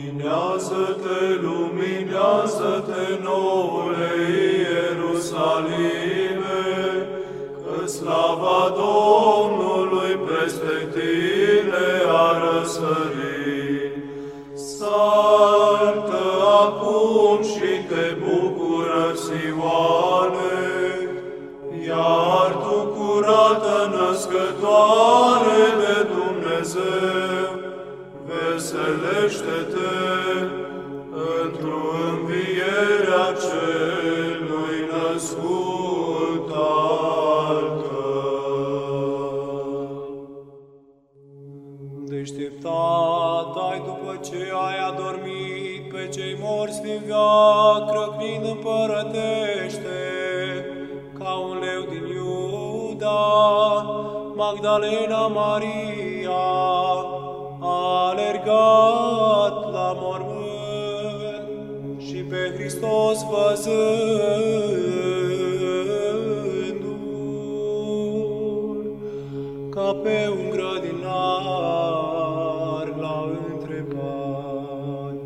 Luminează-te, luminează-te, noule Ierusalime, că slava Domnului peste tine a răsărit. Veselește-te într-o învierea celui născut al tău. Deșteptat ai după ce ai adormit pe cei morți din veac, răcnind împărătește, ca un leu din Iuda, Magdalena Maria, a alergat la mormânt și pe Hristos văzându-l, ca pe un grădinar l-a întrebat.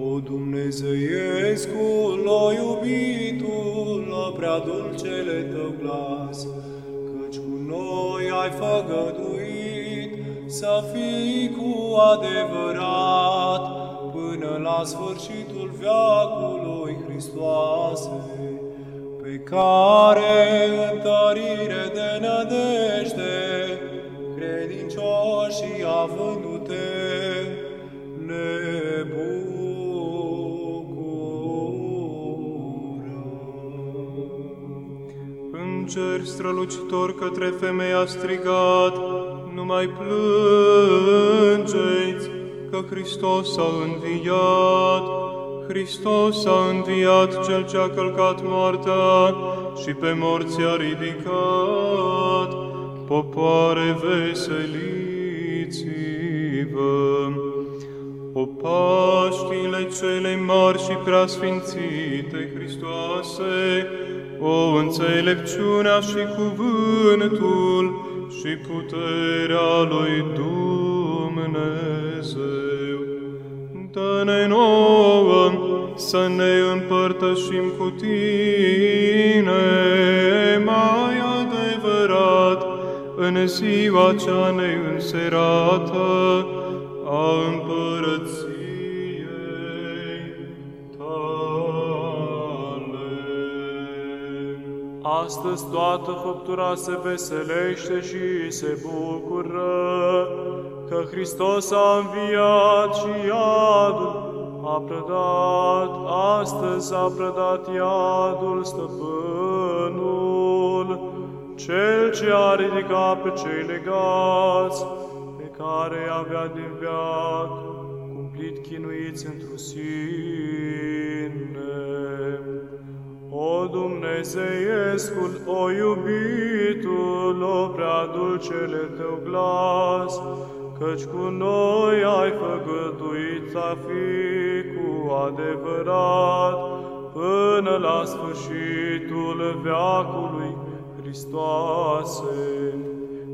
O Dumnezeiescul, o iubitul, o prea dulcele tău glas, căci cu noi ai făgăduit să fii cu adevărat până la sfârșitul veacului Hristoase, pe care întărire de nădejde, credincioșii avându-te, ne bucurăm. Înger strălucitor către femei a strigat, nu mai plângeți, că Hristos a înviat. Hristos a înviat Cel ce a călcat moartea și pe morți a ridicat. Popoare, veseliți-vă! O Paștile cele mari și preasfințite Hristoase, o înțelepciunea și cuvântul și puterea lui Dumnezeu. Dă-ne nouă să ne împărtășim cu tine mai adevărat în ziua cea neînserată a împărăției Astăzi toată făptura se veselește și se bucură că Hristos a înviat și iadul a prădat, astăzi a prădat iadul stăpânul, cel ce a ridicat pe cei legați, pe care îi avea din veac, cumplit chinuiți într-o sine. O Dumnezeiescul, o iubitul, o prea dulcele tău glas, căci cu noi ai făgăduit să fii cu adevărat până la sfârșitul veacului Hristoase,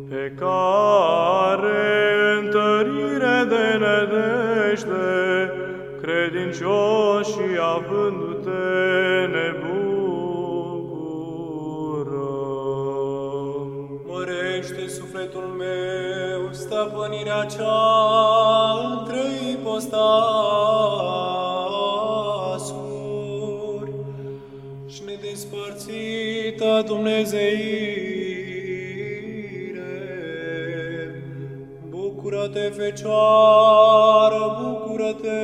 pe care întărire de nădejde, credincioșii avându-te sufletul meu stăpânirea cea între ipostasuri și nedespărțită Dumnezeire. Bucură-te, Fecioară, bucură-te,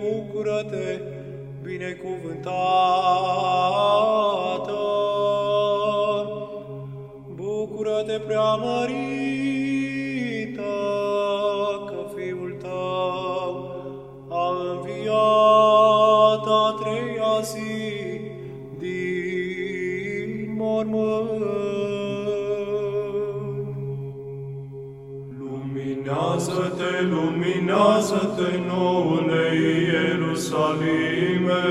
bucură-te, binecuvântată. Bucură-te, preamărită, că Fiul tău a înviat a treia zi din mormânt. Luminează-te, luminează-te, noule Ierusalime,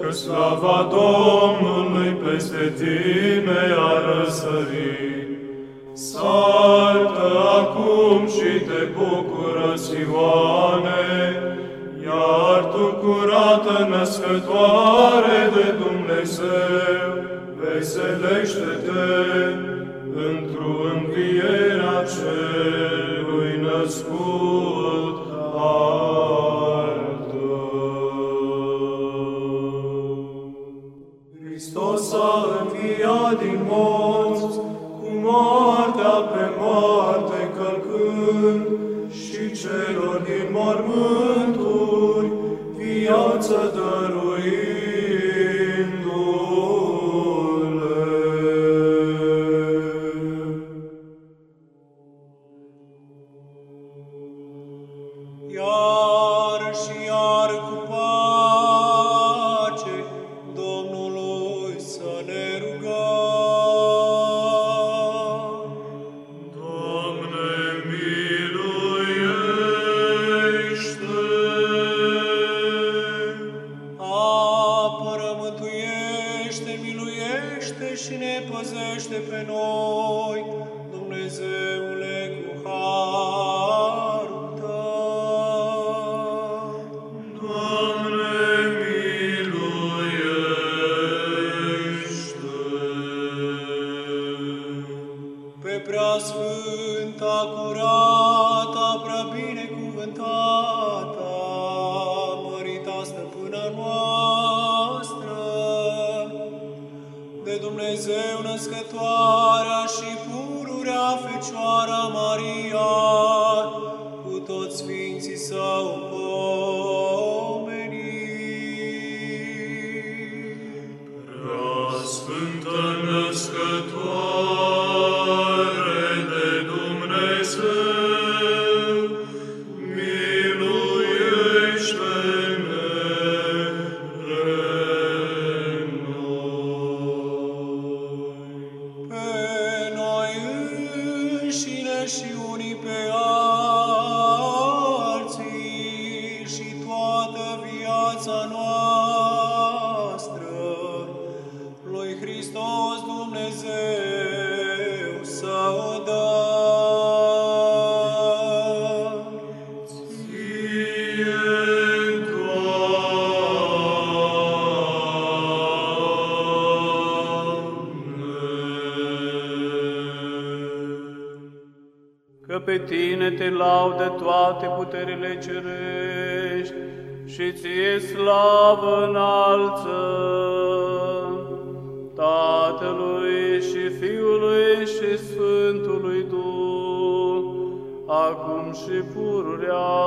că slava Domnului peste tine a răsărit. într-o învierea celui născut. sfânta, curata, prea binecuvântata, mărita stăpâna noastră, de Dumnezeu născătoarea și pururea Fecioara Maria, cu toți Sfinții Său, pe tine te laudă toate puterile cerești și ție slavă înalță. Tatălui și Fiului și Sfântului Duh, acum și pururea